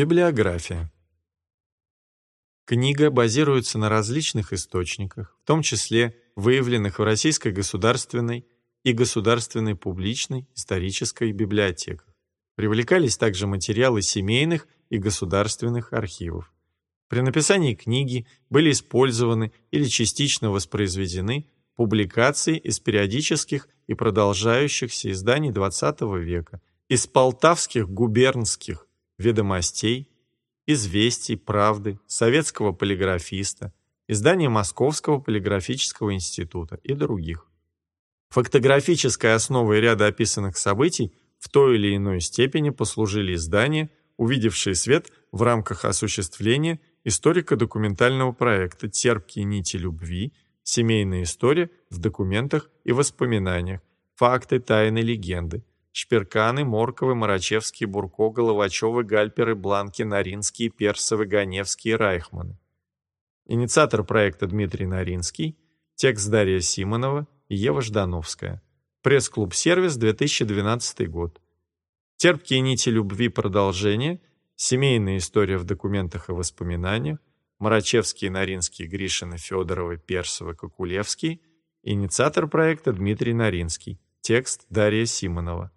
Библиография. Книга базируется на различных источниках, в том числе выявленных в Российской государственной и государственной публичной исторической библиотеках. Привлекались также материалы семейных и государственных архивов. При написании книги были использованы или частично воспроизведены публикации из периодических и продолжающихся изданий XX века, из полтавских губернских ведомостей, известий, правды, советского полиграфиста, издания Московского полиграфического института и других. Фактографической основой ряда описанных событий в той или иной степени послужили издания, увидевшие свет в рамках осуществления историко-документального проекта «Терпкие нити любви», «Семейная история в документах и воспоминаниях», «Факты, тайны, легенды», Шперканы, Морковы, Марачевские, Бурко, Головачевы, Гальперы, Бланки, Наринские, Персовы, Ганевские, Райхманы. Инициатор проекта Дмитрий Наринский, текст Дарья Симонова Ева Ждановская. Пресс-клуб «Сервис», 2012 год. Терпкие нити любви продолжение, семейная история в документах и воспоминаниях, Марачевский, Наринский, Гришины, Федоровы, Персовы, Кокулевский, инициатор проекта Дмитрий Наринский, текст Дарья Симонова.